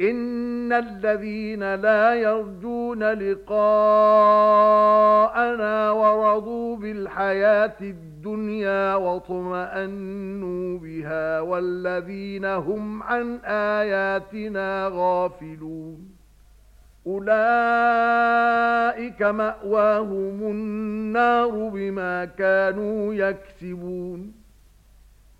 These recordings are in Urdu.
ان الذين لا يرجون لقاءنا ورضوا بالحياة الدنيا وطمأنوا بها والذين هم عن آياتنا غافلون أولئك مأواهم النار بما كانوا يكسبون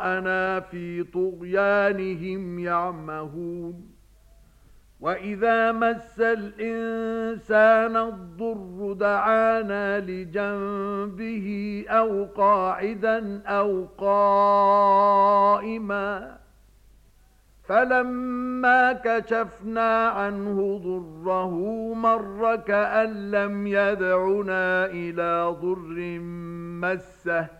لقاءنا في طغيانهم يعمهون وإذا مس الإنسان الضر دعانا لجنبه أو قاعدا أو قائما فلما كشفنا عنه ضره مر كأن لم يدعنا إلى ضر مسه